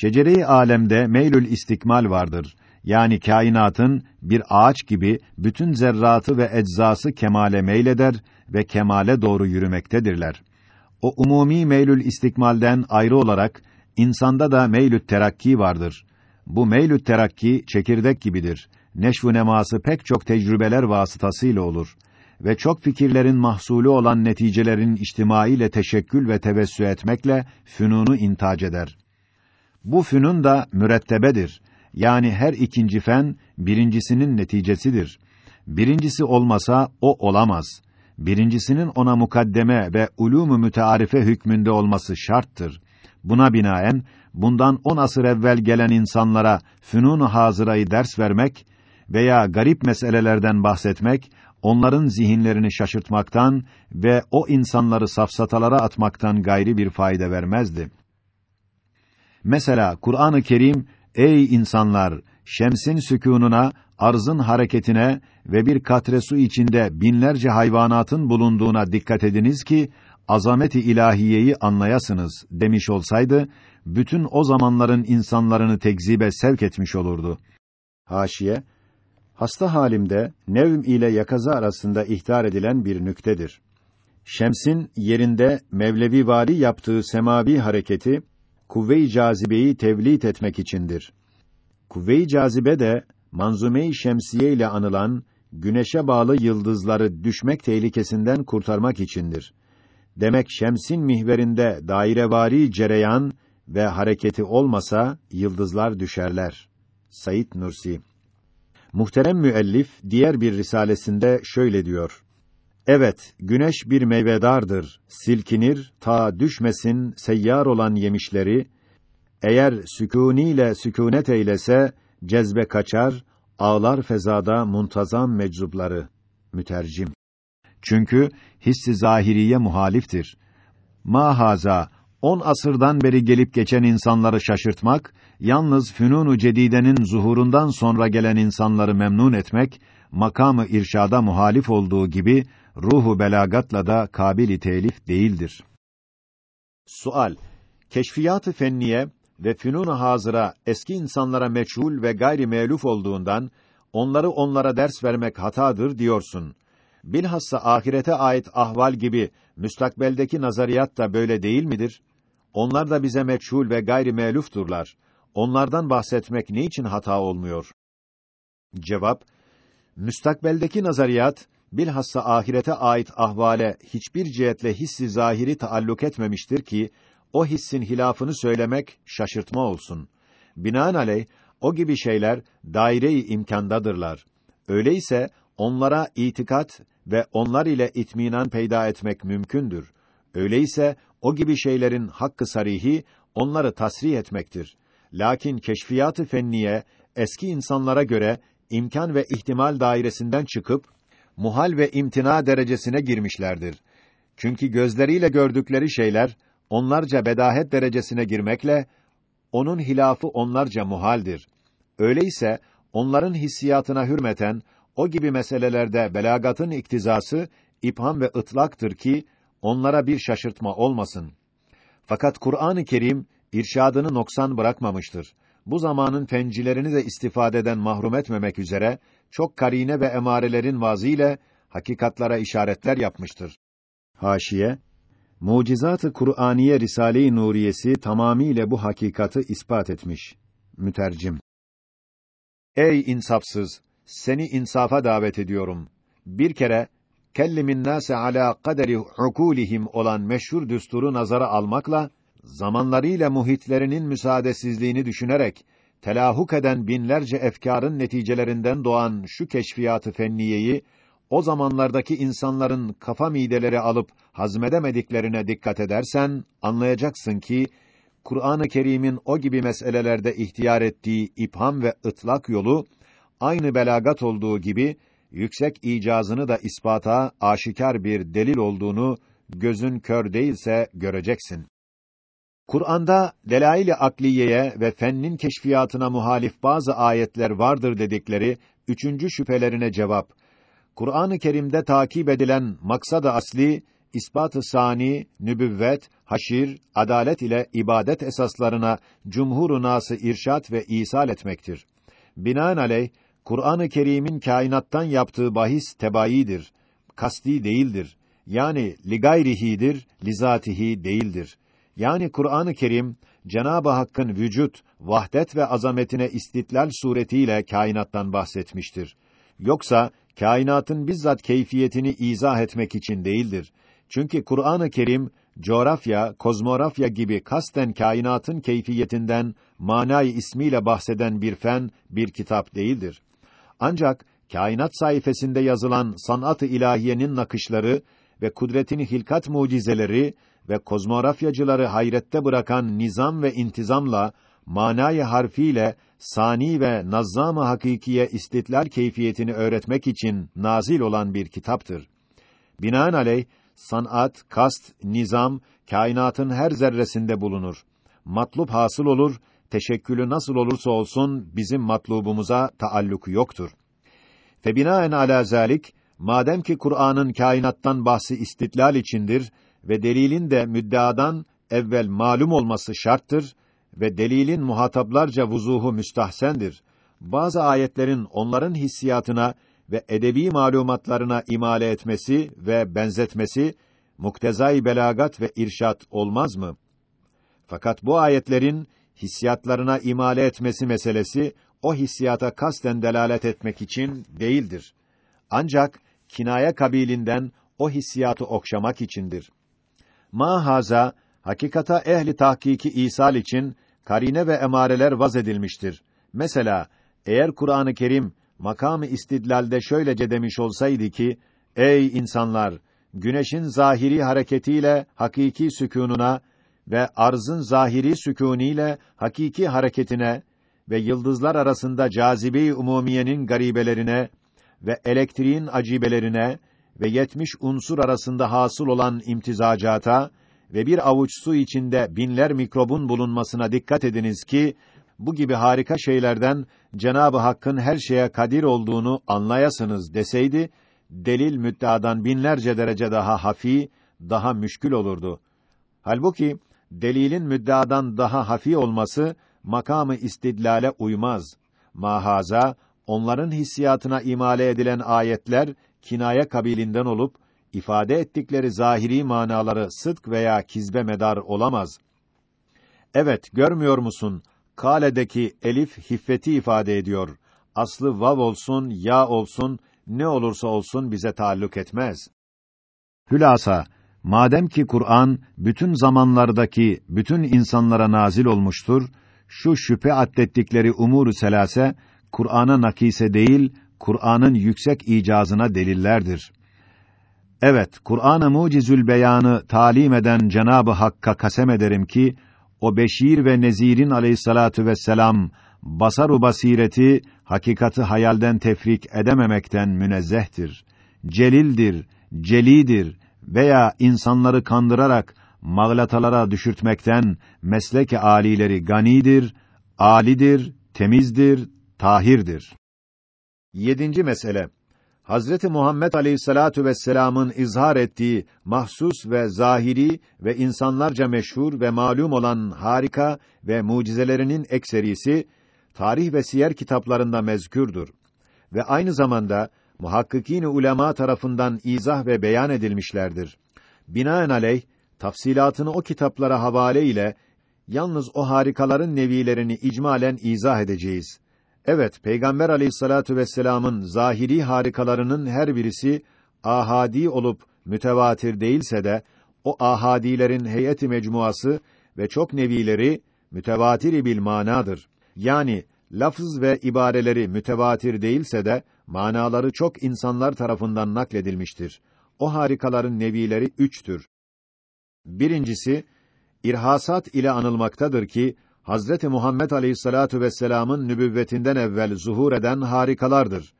Şecere-i alemde meylül istikmal vardır. Yani kainatın bir ağaç gibi bütün zerratı ve eczası kemale meyleder ve kemale doğru yürümektedirler. O umumi meylül istikmalden ayrı olarak insanda da meylül terakki vardır. Bu meylül terakki çekirdek gibidir. Neşv neması pek çok tecrübeler vasıtasıyla olur ve çok fikirlerin mahsulü olan neticelerin içtimai ile teşekkül ve tevessü etmekle fünunu intac eder. Bu fünun da mürettebedir. Yani her ikinci fen birincisinin neticesidir. Birincisi olmasa o olamaz. Birincisinin ona mukaddeme ve ulûmu mütearife hükmünde olması şarttır. Buna binaen bundan on asır evvel gelen insanlara fünun hazırayı ders vermek veya garip meselelerden bahsetmek onların zihinlerini şaşırtmaktan ve o insanları safsatalara atmaktan gayri bir fayda vermezdi. Mesela Kur'an-ı Kerim ey insanlar şemsin sükûnuna, arzın hareketine ve bir katre su içinde binlerce hayvanatın bulunduğuna dikkat ediniz ki azameti ilahiyeyi anlayasınız demiş olsaydı bütün o zamanların insanlarını tekzibe sevk etmiş olurdu. Haşiye hasta halimde nevm ile yakaza arasında ihtar edilen bir nüktedir. Şems'in yerinde Mevlevi vari yaptığı semavi hareketi kuvve-i cazibeyi tevlit etmek içindir. Kuvve-i cazibe de manzume-i şemsiye ile anılan güneşe bağlı yıldızları düşmek tehlikesinden kurtarmak içindir. Demek şemsin mihverinde dairevari cereyan ve hareketi olmasa yıldızlar düşerler. Said Nursi Muhterem müellif diğer bir risalesinde şöyle diyor: Evet, güneş bir meyvedardır. Silkinir ta düşmesin seyyar olan yemişleri. Eğer sükûniyle sükûnet eylese cezbe kaçar, ağlar fezada muntazam meczupları. Mütercim. Çünkü hissi zahiriye muhaliftir. Mahaza on asırdan beri gelip geçen insanları şaşırtmak, yalnız fünunu cedidenin zuhurundan sonra gelen insanları memnun etmek, makamı irşada muhalif olduğu gibi ruhu belagatla da kabili telif değildir. Sual: Keşfiyat-ı fenniye ve fünun-u hazıra eski insanlara meçhul ve gayri me'luf olduğundan onları onlara ders vermek hatadır diyorsun. Bilhassa ahirete ait ahval gibi müstakbeldeki nazariyat da böyle değil midir? Onlar da bize meçhul ve gayri me'lufturlar. Onlardan bahsetmek ne için hata olmuyor? Cevap: Müstakbeldeki nazariyat bilhassa ahirete ait ahvale hiçbir cihetle hissi zahiri taalluk etmemiştir ki o hissin hilafını söylemek şaşırtma olsun. Binaenaleyh o gibi şeyler daire-i imkandadırlar. Öyleyse onlara itikat ve onlar ile itminan peyda etmek mümkündür. Öyleyse o gibi şeylerin hakkı sarihi onları tasrih etmektir. Lakin keşfiyatı fenniye eski insanlara göre imkan ve ihtimal dairesinden çıkıp muhal ve imtina derecesine girmişlerdir. Çünkü gözleriyle gördükleri şeyler onlarca bedahet derecesine girmekle onun hilafı onlarca muhaldir. Öyleyse onların hissiyatına hürmeten o gibi meselelerde belagatın iktizası ipham ve ıtlaktır ki onlara bir şaşırtma olmasın. Fakat Kur'an-ı Kerim irşadını noksan bırakmamıştır. Bu zamanın fencilerini de istifadeden mahrum etmemek üzere çok karine ve emarelerin vaziyle hakikatlara işaretler yapmıştır. Haşiye Mucizat-ı Kur'aniye Risale-i Nuriyesi tamamiyle bu hakikatı ispat etmiş. Mütercim Ey insafsız! Seni insafa davet ediyorum. Bir kere kellimin nase ala kaderi ukulihim olan meşhur düsturu nazara almakla zamanlarıyla muhitlerinin müsaadesizliğini düşünerek telahuk eden binlerce efkarın neticelerinden doğan şu keşfiyatı fenniyeyi o zamanlardaki insanların kafa mideleri alıp hazmedemediklerine dikkat edersen anlayacaksın ki Kur'an-ı Kerim'in o gibi meselelerde ihtiyar ettiği ipham ve ıtlak yolu aynı belagat olduğu gibi yüksek icazını da ispata aşikar bir delil olduğunu gözün kör değilse göreceksin. Kur'an'da delail-i akliyeye ve fennin keşfiyatına muhalif bazı ayetler vardır dedikleri üçüncü şüphelerine cevap. Kur'an-ı Kerim'de takip edilen maksad asli ispat-ı sani, nübüvvet, haşir, adalet ile ibadet esaslarına cumhur-u nası irşat ve isal etmektir. Binaenaleyh Kur'an-ı Kerim'in kainattan yaptığı bahis tebayidir, kasti değildir. Yani ligayrihidir, lizatihi değildir. Yani Kur'an-ı Kerim Cenab-ı Hakk'ın vücut, vahdet ve azametine istitlal suretiyle kainattan bahsetmiştir. Yoksa kainatın bizzat keyfiyetini izah etmek için değildir. Çünkü Kur'an-ı Kerim coğrafya, kozmografya gibi kasten kainatın keyfiyetinden manay ismiyle bahseden bir fen, bir kitap değildir. Ancak kainat sayfasında yazılan sanat-ı ilahiyenin nakışları ve kudretin hilkat mucizeleri ve kozmografyacıları hayrette bırakan nizam ve intizamla manayı harfiyle sani ve nazzam-ı hakikiye istitlal keyfiyetini öğretmek için nazil olan bir kitaptır. Binaenaleyh sanat, kast, nizam kainatın her zerresinde bulunur. Matlup hasıl olur, teşekkülü nasıl olursa olsun bizim matlubumuza taalluku yoktur. Fe binaen ala zalik madem ki Kur'an'ın kainattan bahsi istitlal içindir ve delilin de müddeadan evvel malum olması şarttır ve delilin muhataplarca vuzuhu müstahsendir. Bazı ayetlerin onların hissiyatına ve edebi malumatlarına imale etmesi ve benzetmesi muktezai belagat ve irşat olmaz mı? Fakat bu ayetlerin hissiyatlarına imale etmesi meselesi o hissiyata kasten delalet etmek için değildir. Ancak kinaya kabilinden o hissiyatı okşamak içindir. Mahaza hakikata ehli tahkiki isal için karine ve emareler vaz edilmiştir. Mesela eğer Kur'an-ı Kerim makamı istidlalde şöylece demiş olsaydı ki: Ey insanlar, güneşin zahiri hareketiyle hakiki sükûnuna ve arzın zahiri sükûniyle hakiki hareketine ve yıldızlar arasında cazibe-i umumiyenin garibelerine ve elektriğin acibelerine ve yetmiş unsur arasında hasıl olan imtizacata ve bir avuç su içinde binler mikrobun bulunmasına dikkat ediniz ki bu gibi harika şeylerden Cenabı Hakk'ın her şeye kadir olduğunu anlayasınız deseydi delil müddeadan binlerce derece daha hafi, daha müşkül olurdu. Halbuki delilin müddeadan daha hafi olması makamı istidlale uymaz. Mahaza onların hissiyatına imale edilen ayetler kinaya kabilinden olup ifade ettikleri zahiri manaları sıdk veya kizbe medar olamaz. Evet, görmüyor musun? Kale'deki elif hiffeti ifade ediyor. Aslı vav olsun, ya olsun, ne olursa olsun bize taalluk etmez. Hülasa, madem ki Kur'an bütün zamanlardaki bütün insanlara nazil olmuştur, şu şüphe addettikleri umuru selase Kur'an'a nakise değil, Kur'an'ın yüksek icazına delillerdir. Evet, Kur'an-ı Mucizül Beyanı talim eden Cenabı Hakk'a kasem ederim ki o Beşir ve Nezir'in aleyhissalatu vesselam basaru basireti hakikati hayalden tefrik edememekten münezzehtir. Celildir, celidir veya insanları kandırarak mağlatalara düşürtmekten meslek alileri ganidir, alidir, temizdir, tahirdir. Yedinci mesele. Hazreti Muhammed Aleyhissalatu vesselam'ın izhar ettiği mahsus ve zahiri ve insanlarca meşhur ve malum olan harika ve mucizelerinin ekserisi tarih ve siyer kitaplarında mezkürdür ve aynı zamanda muhakkikîn ulema tarafından izah ve beyan edilmişlerdir. Binaenaleyh tafsilatını o kitaplara havale ile yalnız o harikaların nevilerini icmalen izah edeceğiz. Evet, Peygamber Aleyhissalatu vesselam'ın zahiri harikalarının her birisi ahadi olup mütevatir değilse de o ahadilerin heyeti mecmuası ve çok nevileri mütevatir bil manadır. Yani lafız ve ibareleri mütevatir değilse de manaları çok insanlar tarafından nakledilmiştir. O harikaların nevileri üçtür. Birincisi irhasat ile anılmaktadır ki Hazreti Muhammed Aleyhissalatu vesselam'ın nübüvvetinden evvel zuhur eden harikalardır.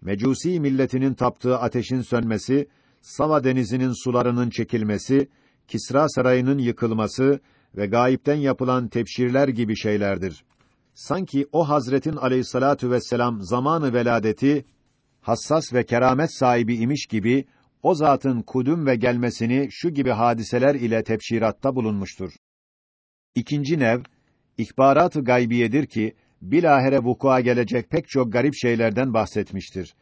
Mecusi milletinin taptığı ateşin sönmesi, Sava denizinin sularının çekilmesi, Kisra sarayının yıkılması ve gayipten yapılan tebşirler gibi şeylerdir. Sanki o Hazretin Aleyhissalatu vesselam zamanı veladeti hassas ve keramet sahibi imiş gibi o zatın kudüm ve gelmesini şu gibi hadiseler ile tebşiratta bulunmuştur. İkinci nev, ihbarat-ı gaybiyedir ki, bilahare vukua gelecek pek çok garip şeylerden bahsetmiştir.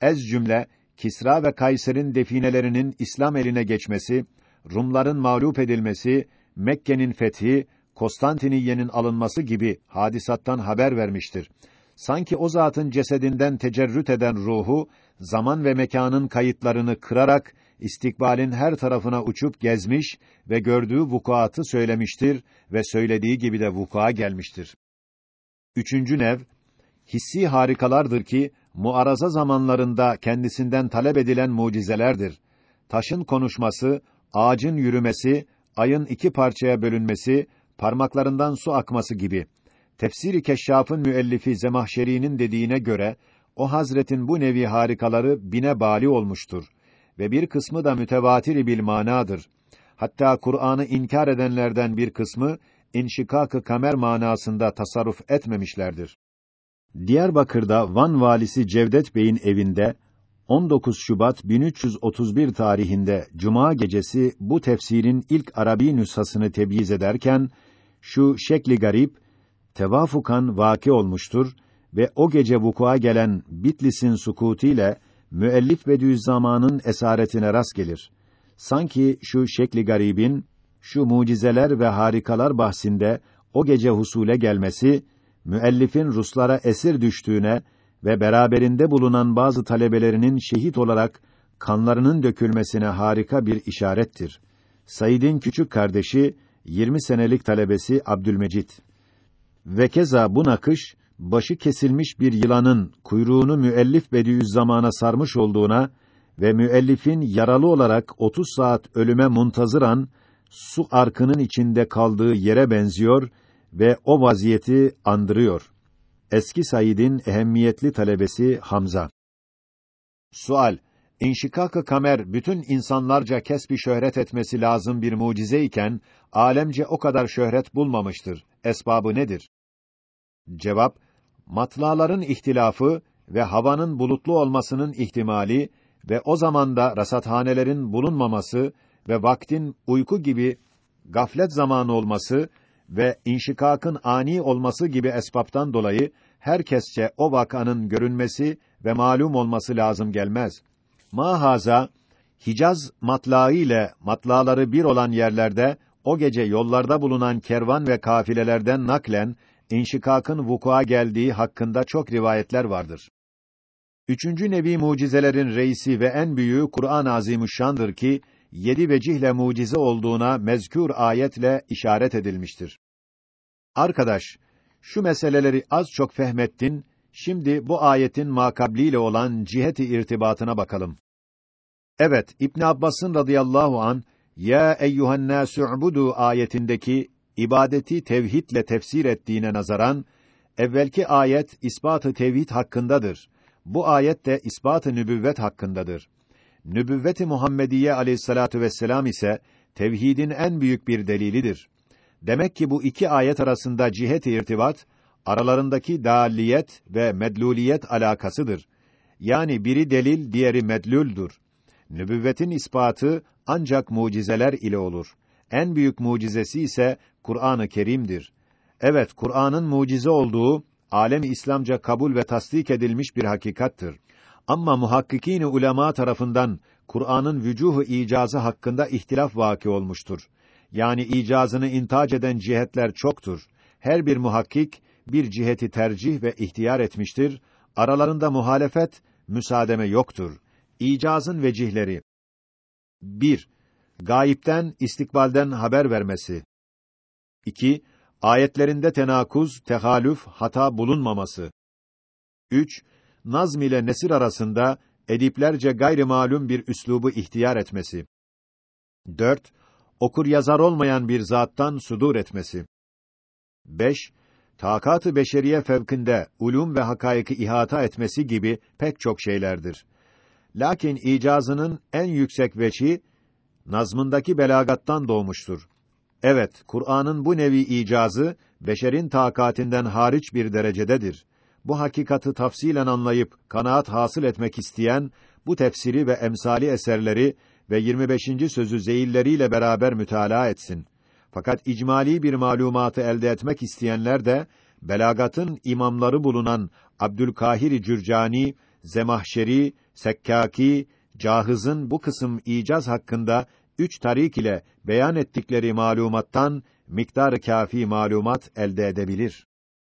Ez cümle, Kisra ve Kayser'in definelerinin İslam eline geçmesi, Rumların mağlup edilmesi, Mekke'nin fethi, Konstantiniye'nin alınması gibi hadisattan haber vermiştir. Sanki o zatın cesedinden tecerrüt eden ruhu, zaman ve mekanın kayıtlarını kırarak, istikbalin her tarafına uçup gezmiş ve gördüğü vukuatı söylemiştir ve söylediği gibi de vuku'a gelmiştir. Üçüncü nev, hissi harikalardır ki, muaraza zamanlarında kendisinden talep edilen mucizelerdir. Taşın konuşması, ağacın yürümesi, ayın iki parçaya bölünmesi, parmaklarından su akması gibi. Tefsiri Keşşaf'ın müellifi Zemahşeri'nin dediğine göre, o hazretin bu nevi harikaları bine bali olmuştur ve bir kısmı da mütevatir bil manadır. Hatta Kur'an'ı inkar edenlerden bir kısmı inşikak-ı kamer manasında tasarruf etmemişlerdir. Diyarbakır'da Van valisi Cevdet Bey'in evinde 19 Şubat 1331 tarihinde cuma gecesi bu tefsirin ilk Arabi nüshasını tebyiz ederken şu şekli garip tevafukan vaki olmuştur ve o gece vukua gelen Bitlis'in sukutiyle müellif Bediüzzaman'ın esaretine rast gelir. Sanki şu şekli garibin şu mucizeler ve harikalar bahsinde o gece husule gelmesi müellifin Ruslara esir düştüğüne ve beraberinde bulunan bazı talebelerinin şehit olarak kanlarının dökülmesine harika bir işarettir. Said'in küçük kardeşi 20 senelik talebesi Abdülmecit. Ve keza bu nakış başı kesilmiş bir yılanın kuyruğunu müellif Bediüzzaman'a sarmış olduğuna ve müellifin yaralı olarak 30 saat ölüme muntazıran su arkının içinde kaldığı yere benziyor ve o vaziyeti andırıyor. Eski Said'in ehemmiyetli talebesi Hamza. Sual: İnşikak-ı kamer bütün insanlarca kesbi şöhret etmesi lazım bir mucize iken alemce o kadar şöhret bulmamıştır. Esbabı nedir? Cevap: Matlaların ihtilafı ve havanın bulutlu olmasının ihtimali ve o zamanda rasathanelerin bulunmaması ve vaktin uyku gibi gaflet zamanı olması ve inşikakın ani olması gibi esbaptan dolayı herkesçe o vakanın görünmesi ve malum olması lazım gelmez. Mahaza Hicaz matlağı ile matlaları bir olan yerlerde o gece yollarda bulunan kervan ve kafilelerden naklen inşikakın vukua geldiği hakkında çok rivayetler vardır. Üçüncü nevi mucizelerin reisi ve en büyüğü Kur'an-ı Azimüşşan'dır ki yedi vecihle mucize olduğuna mezkür ayetle işaret edilmiştir. Arkadaş, şu meseleleri az çok fehmettin, şimdi bu ayetin makabliyle olan ciheti irtibatına bakalım. Evet, İbn Abbas'ın radıyallahu an ya eyyuhen nâsu'budu ayetindeki ibadeti tevhidle tefsir ettiğine nazaran evvelki ayet ispatı tevhid hakkındadır. Bu ayet de ispatı nübüvvet hakkındadır. Nübüvvet-i Muhammediye Aleyhissalatu vesselam ise tevhidin en büyük bir delilidir. Demek ki bu iki ayet arasında cihet irtibat aralarındaki dâliyet ve medluliyet alakasıdır. Yani biri delil, diğeri medluldür. Nübüvvetin ispatı ancak mucizeler ile olur. En büyük mucizesi ise Kur'an-ı Kerim'dir. Evet, Kur'an'ın mucize olduğu alem İslamca kabul ve tasdik edilmiş bir hakikattır. Ama muhakkikîn ulema tarafından Kur'an'ın vücuhu icazı hakkında ihtilaf vaki olmuştur. Yani icazını intac eden cihetler çoktur. Her bir muhakkik bir ciheti tercih ve ihtiyar etmiştir. Aralarında muhalefet, müsaademe yoktur. İcazın vecihleri 1. Gayipten, istikbalden haber vermesi. 2. Ayetlerinde tenakuz, tehalüf, hata bulunmaması. 3. Nazm ile nesir arasında ediplerce gayri malum bir üslubu ihtiyar etmesi. 4. Okur yazar olmayan bir zattan sudur etmesi. 5. Takatı beşeriye fevkinde ulum ve hakaiki ihata etmesi gibi pek çok şeylerdir. Lakin icazının en yüksek veçi nazmındaki belagattan doğmuştur. Evet, Kur'an'ın bu nevi icazı beşerin takatinden hariç bir derecededir. Bu hakikati tafsilen anlayıp kanaat hasıl etmek isteyen bu tefsiri ve emsali eserleri ve 25. sözü zeyilleriyle beraber mütalaa etsin. Fakat icmali bir malumatı elde etmek isteyenler de belagatın imamları bulunan Abdülkahir Cürcani, Zemahşeri, Sekkaki, Cahız'ın bu kısım icaz hakkında üç tarik ile beyan ettikleri malumattan miktar kafi malumat elde edebilir.